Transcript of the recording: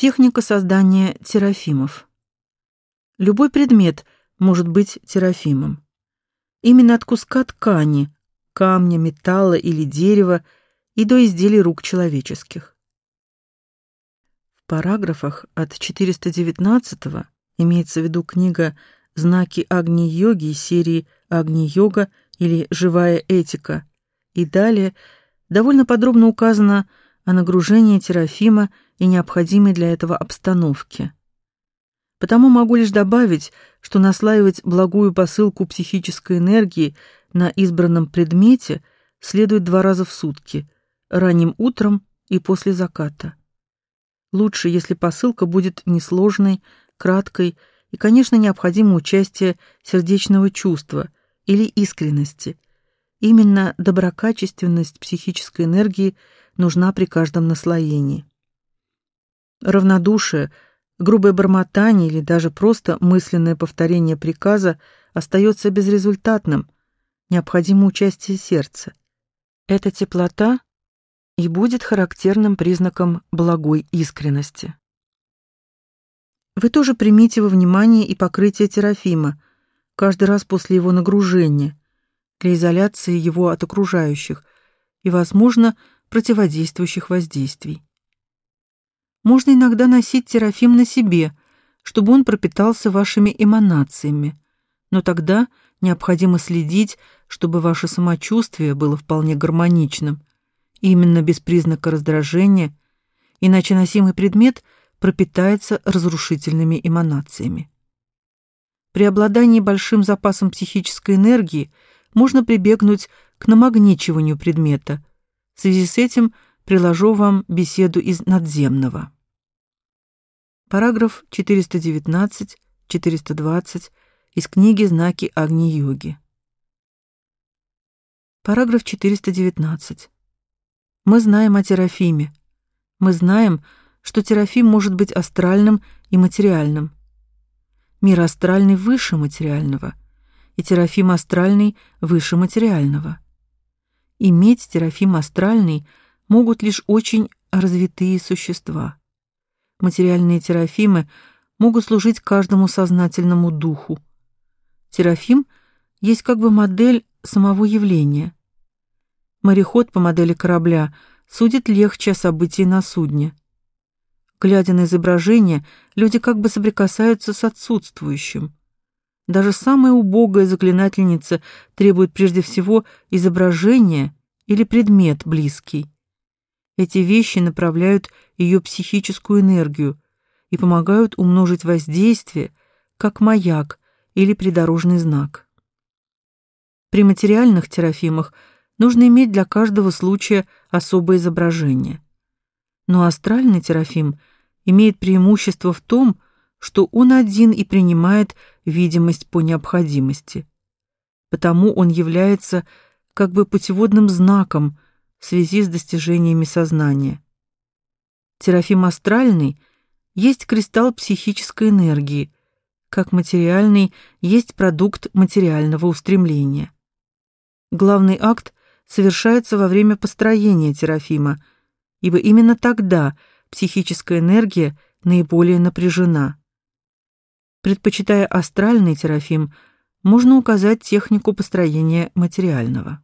Техника создания терафимов. Любой предмет может быть терафимом. Именно от куска ткани, камня, металла или дерева и до изделий рук человеческих. В параграфах от 419 имеется в виду книга «Знаки Агни-йоги» серии «Агни-йога» или «Живая этика», и далее довольно подробно указано о нагружении терафима и необходимой для этого обстановке. Потому могу лишь добавить, что наслаивать благую посылку психической энергии на избранном предмете следует два раза в сутки, ранним утром и после заката. Лучше, если посылка будет несложной, краткой и, конечно, необходимо участие сердечного чувства или искренности. Именно доброкачественность психической энергии – нужна при каждом наслоении. Равнодушие, грубое бормотание или даже просто мысленное повторение приказа остается безрезультатным, необходимо участие сердца. Эта теплота и будет характерным признаком благой искренности. Вы тоже примите во внимание и покрытие терафима каждый раз после его нагружения для изоляции его от окружающих и, возможно, противодействующих воздействий. Можно иногда носить терафим на себе, чтобы он пропитался вашими эманациями, но тогда необходимо следить, чтобы ваше самочувствие было вполне гармоничным, именно без признака раздражения, иначе носимый предмет пропитается разрушительными эманациями. При обладании большим запасом психической энергии можно прибегнуть к намагничиванию предмета, в связи с этим приложу вам беседу из надземного. Параграф 419-420 из книги «Знаки Агни-йоги». Параграф 419. Мы знаем о терафиме. Мы знаем, что терафим может быть астральным и материальным. Мир астральный выше материального, и терафим астральный выше материального. Иметь терафим астральный могут лишь очень развитые существа. Материальные терафимы могут служить каждому сознательному духу. Терафим есть как бы модель самого явления. Мореход по модели корабля судит легче о событии на судне. Глядя на изображение, люди как бы соприкасаются с отсутствующим. Даже самая убогая заклинательница требует прежде всего изображения или предмет близкий. Эти вещи направляют ее психическую энергию и помогают умножить воздействие, как маяк или придорожный знак. При материальных терафимах нужно иметь для каждого случая особое изображение. Но астральный терафим имеет преимущество в том, что он один и принимает видимость по необходимости. Потому он является как бы путеводным знаком в связи с достижениями сознания. Терафим астральный есть кристалл психической энергии, как материальный есть продукт материального устремления. Главный акт совершается во время построения терафима, ибо именно тогда психическая энергия наиболее напряжена. Предпочитая астральный терафим, можно указать технику построения материального.